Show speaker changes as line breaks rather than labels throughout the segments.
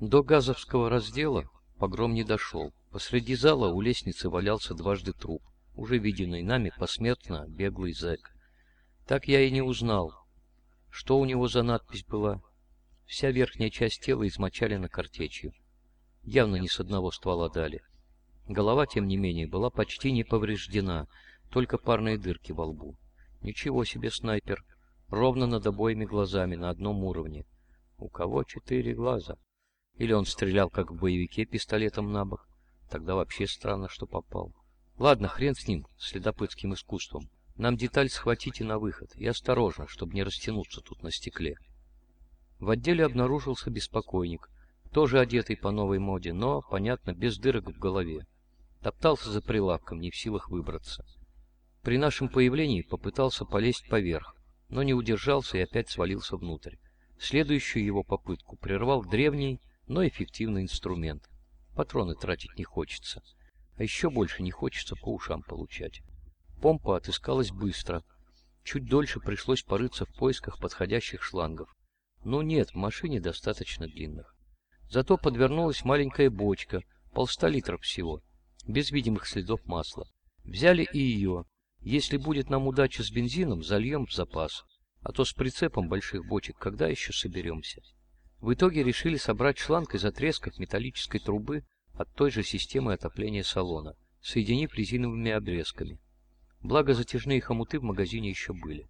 До газовского раздела погром не дошел. Посреди зала у лестницы валялся дважды труп, уже виденный нами посмертно беглый зэк. Так я и не узнал, что у него за надпись была. Вся верхняя часть тела измочалена картечью. Явно не с одного ствола дали. Голова, тем не менее, была почти не повреждена, только парные дырки во лбу. Ничего себе снайпер. Ровно над обоими глазами, на одном уровне. У кого четыре глаза? Или он стрелял, как в боевике, пистолетом на бок? Тогда вообще странно, что попал. Ладно, хрен с ним, следопытским искусством. Нам деталь схватите на выход. И осторожно, чтобы не растянуться тут на стекле. В отделе обнаружился беспокойник. Тоже одетый по новой моде, но, понятно, без дырок в голове. Топтался за прилавком, не в силах выбраться. При нашем появлении попытался полезть поверх, но не удержался и опять свалился внутрь. Следующую его попытку прервал древний, но эффективный инструмент. Патроны тратить не хочется. А еще больше не хочется по ушам получать. Помпа отыскалась быстро. Чуть дольше пришлось порыться в поисках подходящих шлангов. Но нет, в машине достаточно длинных. Зато подвернулась маленькая бочка, полста литров всего, без видимых следов масла. Взяли и ее. Если будет нам удача с бензином, зальем в запас. А то с прицепом больших бочек когда еще соберемся? В итоге решили собрать шланг из отрезков металлической трубы от той же системы отопления салона, соединив резиновыми обрезками. Благо затяжные хомуты в магазине еще были.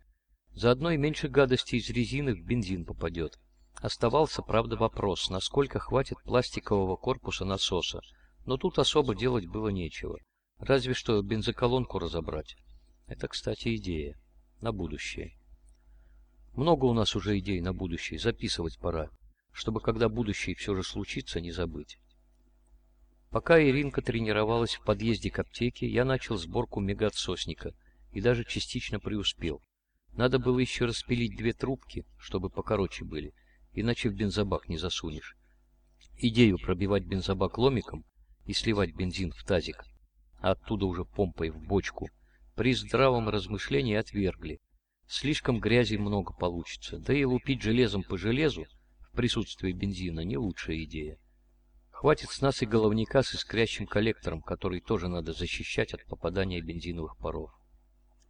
Заодно и меньше гадости из резины в бензин попадет. Оставался, правда, вопрос, насколько хватит пластикового корпуса насоса, но тут особо делать было нечего. Разве что бензоколонку разобрать. Это, кстати, идея. На будущее. Много у нас уже идей на будущее, записывать пора чтобы когда будущее все же случится, не забыть. Пока Иринка тренировалась в подъезде к аптеке, я начал сборку мегаотсосника и даже частично преуспел. Надо было еще распилить две трубки, чтобы покороче были, иначе в бензобак не засунешь. Идею пробивать бензобак ломиком и сливать бензин в тазик, а оттуда уже помпой в бочку, при здравом размышлении отвергли. Слишком грязи много получится, да и лупить железом по железу в присутствии бензина не лучшая идея. Хватит с нас и головника с искрящим коллектором, который тоже надо защищать от попадания бензиновых паров.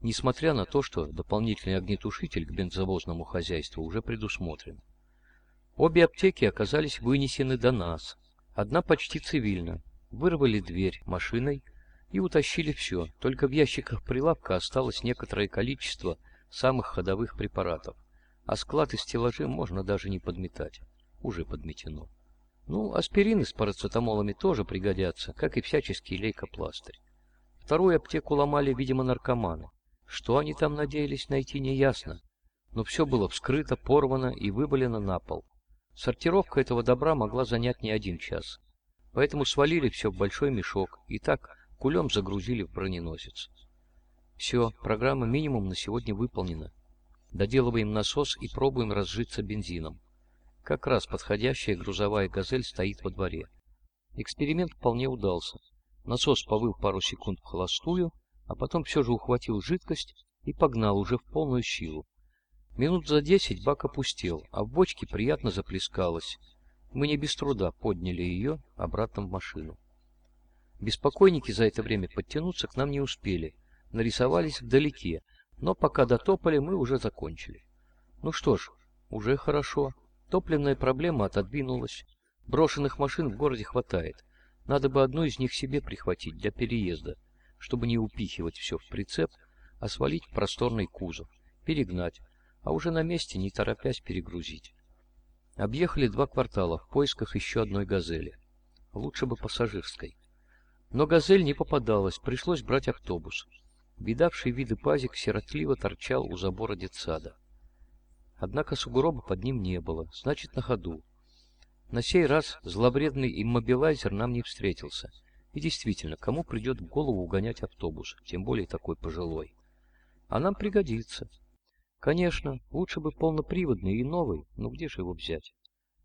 Несмотря на то, что дополнительный огнетушитель к бензовозному хозяйству уже предусмотрен. Обе аптеки оказались вынесены до нас. Одна почти цивильно. Вырвали дверь машиной и утащили все, только в ящиках прилавка осталось некоторое количество самых ходовых препаратов а склад и стеллажи можно даже не подметать. Уже подметено. Ну, аспирины с парацетамолами тоже пригодятся, как и всяческие лейкопластырь. Вторую аптеку ломали, видимо, наркоманы. Что они там надеялись найти, неясно. Но все было вскрыто, порвано и выболено на пол. Сортировка этого добра могла занять не один час. Поэтому свалили все в большой мешок и так кулем загрузили в броненосец. Все, программа минимум на сегодня выполнена. Доделываем насос и пробуем разжиться бензином. Как раз подходящая грузовая «Газель» стоит во дворе. Эксперимент вполне удался. Насос повыл пару секунд в холостую, а потом все же ухватил жидкость и погнал уже в полную силу. Минут за десять бак опустел, а в бочке приятно заплескалось. Мы не без труда подняли ее обратно в машину. Беспокойники за это время подтянуться к нам не успели, нарисовались вдалеке, но пока дотопали, мы уже закончили. Ну что ж, уже хорошо. Топливная проблема отодвинулась. Брошенных машин в городе хватает. Надо бы одну из них себе прихватить для переезда, чтобы не упихивать все в прицеп, а свалить в просторный кузов, перегнать, а уже на месте, не торопясь, перегрузить. Объехали два квартала в поисках еще одной «Газели». Лучше бы пассажирской. Но «Газель» не попадалась, пришлось брать автобус. Видавший виды пазик сиротливо торчал у забора детсада. Однако сугроба под ним не было, значит, на ходу. На сей раз зловредный иммобилайзер нам не встретился. И действительно, кому придет в голову угонять автобус, тем более такой пожилой? А нам пригодится. Конечно, лучше бы полноприводный и новый, но где же его взять?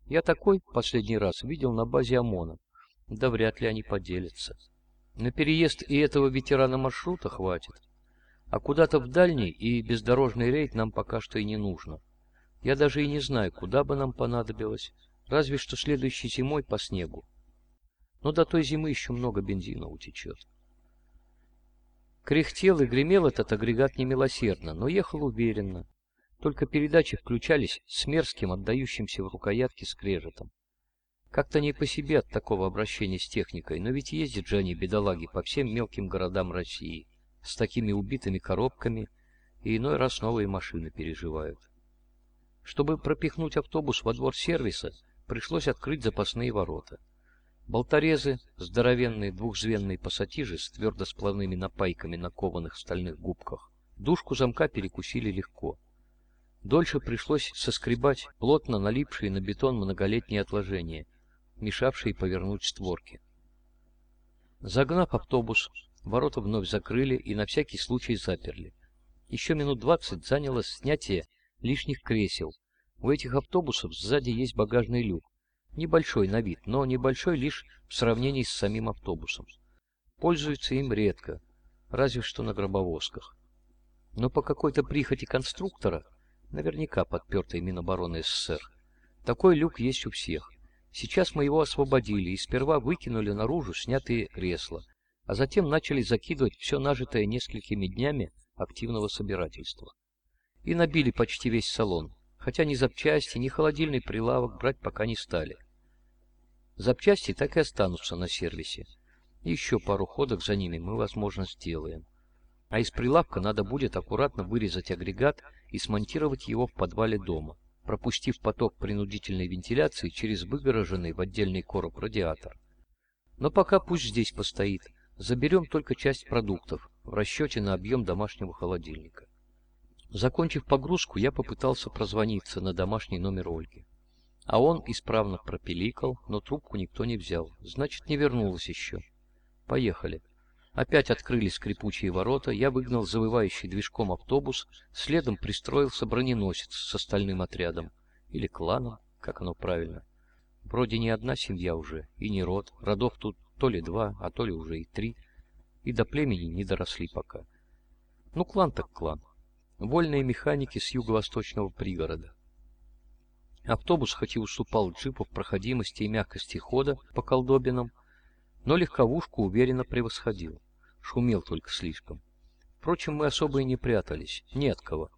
Я такой последний раз видел на базе ОМОНа. Да вряд ли они поделятся. На переезд и этого ветерана маршрута хватит. А куда-то в дальний и бездорожный рейд нам пока что и не нужно. Я даже и не знаю, куда бы нам понадобилось. Разве что следующей зимой по снегу. Но до той зимы еще много бензина утечет. Кряхтел и гремел этот агрегат немилосердно, но ехал уверенно. Только передачи включались с мерзким, отдающимся в рукоятке скрежетом. Как-то не по себе от такого обращения с техникой, но ведь ездят же они, бедолаги, по всем мелким городам России, с такими убитыми коробками, и иной раз новые машины переживают. Чтобы пропихнуть автобус во двор сервиса, пришлось открыть запасные ворота. Болторезы, здоровенные двухзвенные пассатижи с твердосплавными напайками на кованых стальных губках, дужку замка перекусили легко. Дольше пришлось соскребать плотно налипшие на бетон многолетние отложения, мешавшие повернуть створки. Загнав автобус, ворота вновь закрыли и на всякий случай заперли. Еще минут двадцать заняло снятие лишних кресел. У этих автобусов сзади есть багажный люк. Небольшой на вид, но небольшой лишь в сравнении с самим автобусом. Пользуются им редко, разве что на гробовозках. Но по какой-то прихоти конструктора наверняка подпертый Минобороны СССР. Такой люк есть у всех. Сейчас мы его освободили и сперва выкинули наружу снятые кресла, а затем начали закидывать все нажитое несколькими днями активного собирательства. И набили почти весь салон, хотя ни запчасти, ни холодильный прилавок брать пока не стали. Запчасти так и останутся на сервисе. Еще пару ходок за ними мы, возможно, сделаем. А из прилавка надо будет аккуратно вырезать агрегат и смонтировать его в подвале дома, пропустив поток принудительной вентиляции через выгороженный в отдельный короб радиатор. Но пока пусть здесь постоит, заберем только часть продуктов в расчете на объем домашнего холодильника. Закончив погрузку, я попытался прозвониться на домашний номер Ольги. А он исправно пропиликал, но трубку никто не взял. Значит, не вернулась еще. Поехали. Опять открылись скрипучие ворота, я выгнал завывающий движком автобус, следом пристроился броненосец с остальным отрядом. Или кланом, как оно правильно. Вроде не одна семья уже, и не род. Родов тут то ли два, а то ли уже и три. И до племени не доросли пока. Ну, клан так клан. Вольные механики с юго-восточного пригорода. Автобус хоть и уступал джипу в проходимости и мягкости хода по колдобинам, но легковушку уверенно превосходил шумел только слишком. Впрочем, мы особо и не прятались, ни от кого.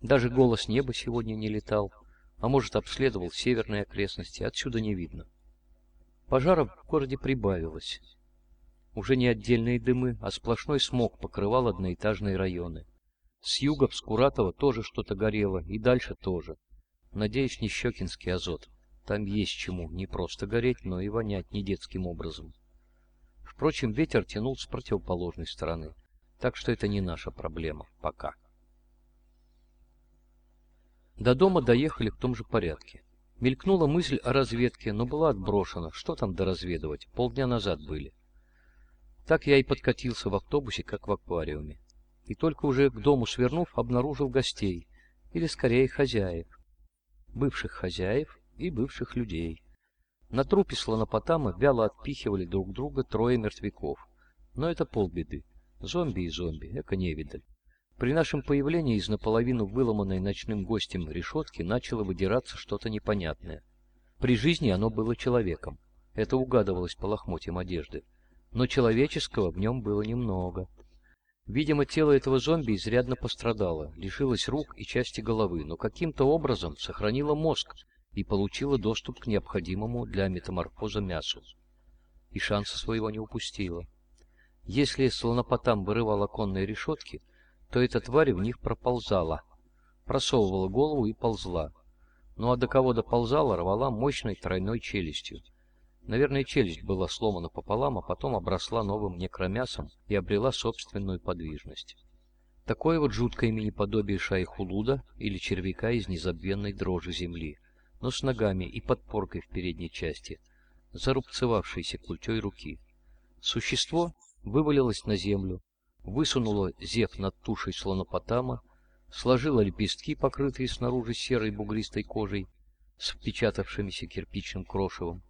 Даже голос неба сегодня не летал, а может, обследовал северные окрестности, отсюда не видно. Пожаров в городе прибавилось. Уже не отдельные дымы, а сплошной смог покрывал одноэтажные районы. С юга в Скуратово тоже что-то горело, и дальше тоже. Надеюсь, не Щекинский азот. Там есть чему не просто гореть, но и вонять не детским образом. Впрочем, ветер тянул с противоположной стороны, так что это не наша проблема пока. До дома доехали в том же порядке. Мелькнула мысль о разведке, но была отброшена. Что там доразведывать? Полдня назад были. Так я и подкатился в автобусе, как в аквариуме. И только уже к дому свернув, обнаружил гостей, или скорее хозяев. Бывших хозяев и бывших людей. На трупе слонопотама вяло отпихивали друг друга трое мертвяков. Но это полбеды. Зомби и зомби, эко невидаль. При нашем появлении из наполовину выломанной ночным гостем решетки начало выдираться что-то непонятное. При жизни оно было человеком. Это угадывалось по лохмотьям одежды. Но человеческого в нем было немного. Видимо, тело этого зомби изрядно пострадало, лишилось рук и части головы, но каким-то образом сохранило мозг, и получила доступ к необходимому для метаморфоза мясу. И шанса своего не упустила. Если слонопотам вырывал оконные решетки, то эта тварь в них проползала, просовывала голову и ползла. Ну а до кого доползала, рвала мощной тройной челюстью. Наверное, челюсть была сломана пополам, а потом обросла новым некромясом и обрела собственную подвижность. Такое вот жуткое мини-подобие шайхулуда или червяка из незабвенной дрожи земли — но с ногами и подпоркой в передней части, зарубцевавшейся культей руки. Существо вывалилось на землю, высунуло зев над тушей слонопотама, сложило лепестки, покрытые снаружи серой бугристой кожей, с впечатавшимися кирпичным крошевом,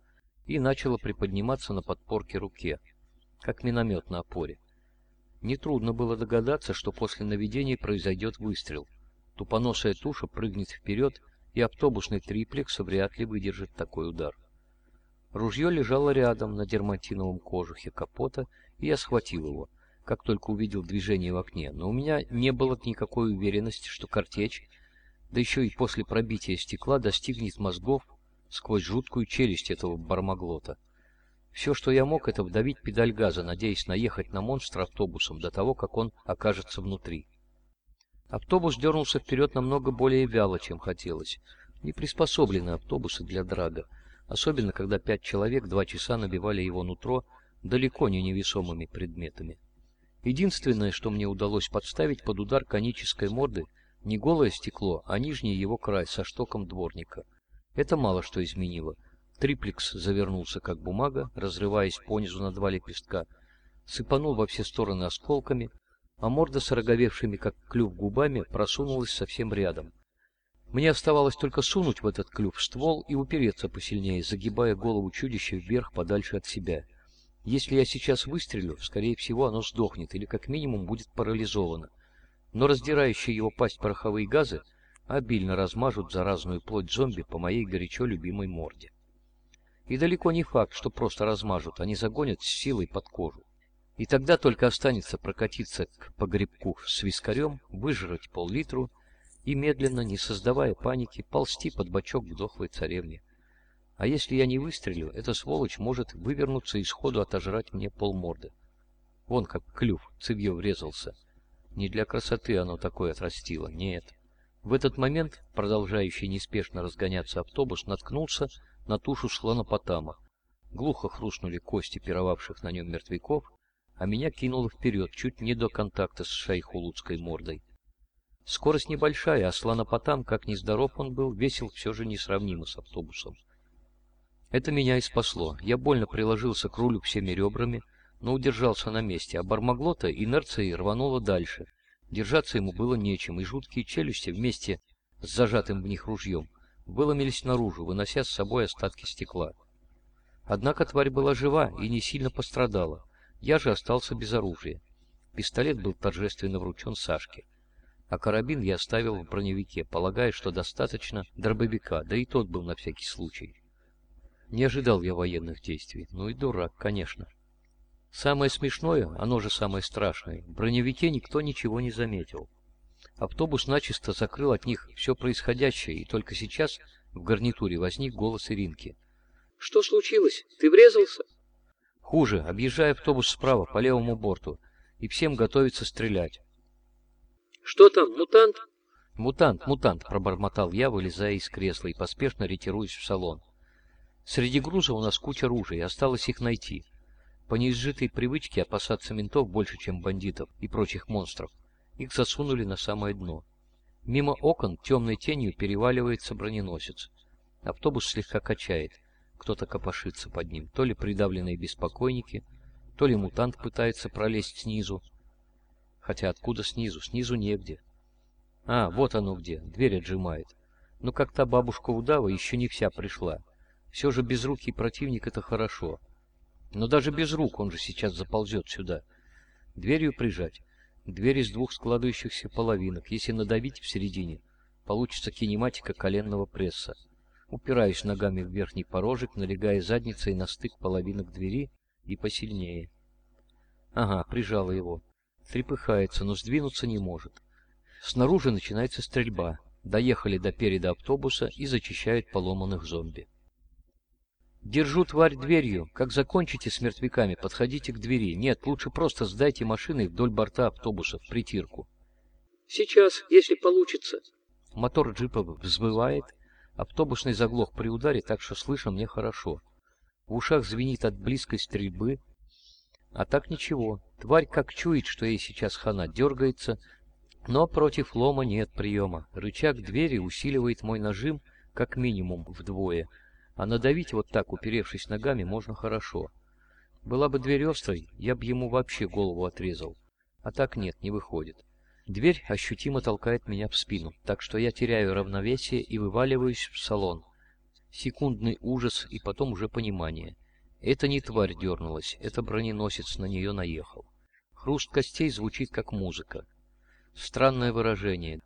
и начало приподниматься на подпорке руке, как миномет на опоре. Нетрудно было догадаться, что после наведения произойдет выстрел. Тупоносая туша прыгнет вперед и автобусный триплекс вряд ли выдержит такой удар. Ружье лежало рядом на дерматиновом кожухе капота, и я схватил его, как только увидел движение в окне, но у меня не было никакой уверенности, что картечь, да еще и после пробития стекла, достигнет мозгов сквозь жуткую челюсть этого бармаглота. Все, что я мог, это вдавить педаль газа, надеясь наехать на монстра автобусом до того, как он окажется внутри. Автобус дернулся вперед намного более вяло, чем хотелось. Не приспособлены автобусы для драга, особенно когда пять человек два часа набивали его нутро далеко не невесомыми предметами. Единственное, что мне удалось подставить под удар конической морды, не голое стекло, а нижний его край со штоком дворника. Это мало что изменило. Триплекс завернулся как бумага, разрываясь понизу на два лепестка, сыпанул во все стороны осколками, а морда с роговевшими как клюв губами просунулась совсем рядом. Мне оставалось только сунуть в этот клюв ствол и упереться посильнее, загибая голову чудища вверх подальше от себя. Если я сейчас выстрелю, скорее всего оно сдохнет или как минимум будет парализовано. Но раздирающие его пасть пороховые газы обильно размажут заразную плоть зомби по моей горячо любимой морде. И далеко не факт, что просто размажут, они загонят с силой под кожу. И тогда только останется прокатиться к погребку с вискарем, выжрать пол-литру и медленно, не создавая паники, ползти под бочок к дохлой царевне. А если я не выстрелю, эта сволочь может вывернуться и сходу отожрать мне полморды. Вон как клюв, цевье врезался. Не для красоты оно такое отрастило, нет. В этот момент, продолжающий неспешно разгоняться автобус, наткнулся на тушу слонопотама. Глухо хрустнули кости пировавших на нем мертвяков, а меня кинуло вперед, чуть не до контакта с шайхулудской мордой. Скорость небольшая, а слонопотам, как ни здоров он был, весил все же несравнимо с автобусом. Это меня и спасло. Я больно приложился к рулю всеми ребрами, но удержался на месте, а Бармаглота инерцией рвануло дальше. Держаться ему было нечем, и жуткие челюсти вместе с зажатым в них ружьем выломились наружу, вынося с собой остатки стекла. Однако тварь была жива и не сильно пострадала. Я же остался без оружия. Пистолет был торжественно вручен Сашке а карабин я оставил в броневике, полагая, что достаточно дробовика, да и тот был на всякий случай. Не ожидал я военных действий, ну и дурак, конечно. Самое смешное, оно же самое страшное, в броневике никто ничего не заметил. Автобус начисто закрыл от них все происходящее, и только сейчас в гарнитуре возник голос Иринки.
«Что случилось? Ты врезался?»
«Хуже. Объезжая автобус справа, по левому борту, и всем готовится стрелять.
Что там, мутант?
Мутант, мутант, пробормотал я, вылезая из кресла и поспешно ретируясь в салон. Среди груза у нас куча ружей, осталось их найти. По неизжитой привычке опасаться ментов больше, чем бандитов и прочих монстров, их засунули на самое дно. Мимо окон темной тенью переваливается броненосец. Автобус слегка качает. Кто-то копошится под ним. То ли придавленные беспокойники, то ли мутант пытается пролезть снизу, Хотя откуда снизу? Снизу негде. А, вот оно где. Дверь отжимает. Но как та бабушка удава еще не вся пришла. Все же безрукий противник — это хорошо. Но даже без рук он же сейчас заползет сюда. Дверью прижать. Дверь из двух складывающихся половинок. Если надавить в середине, получится кинематика коленного пресса. Упираюсь ногами в верхний порожек, налегая задницей на стык половинок двери и посильнее. Ага, прижала его. Трепыхается, но сдвинуться не может. Снаружи начинается стрельба. Доехали до переда автобуса и зачищают поломанных зомби. Держу тварь дверью. Как закончите с мертвяками, подходите к двери. Нет, лучше просто сдайте машины вдоль борта автобуса в притирку.
Сейчас, если получится.
Мотор джипа взвывает. Автобусный заглох при ударе, так что слышно мне хорошо. В ушах звенит от близкой стрельбы, а так ничего. Тварь как чует, что ей сейчас хана, дергается, но против лома нет приема. Рычаг двери усиливает мой нажим как минимум вдвое, а надавить вот так, уперевшись ногами, можно хорошо. Была бы дверь острой, я бы ему вообще голову отрезал. А так нет, не выходит. Дверь ощутимо толкает меня в спину, так что я теряю равновесие и вываливаюсь в салон. Секундный ужас и потом уже понимание — это не тварь дернулась, это броненосец на нее наехал. Хруст костей звучит как музыка. Странное выражение.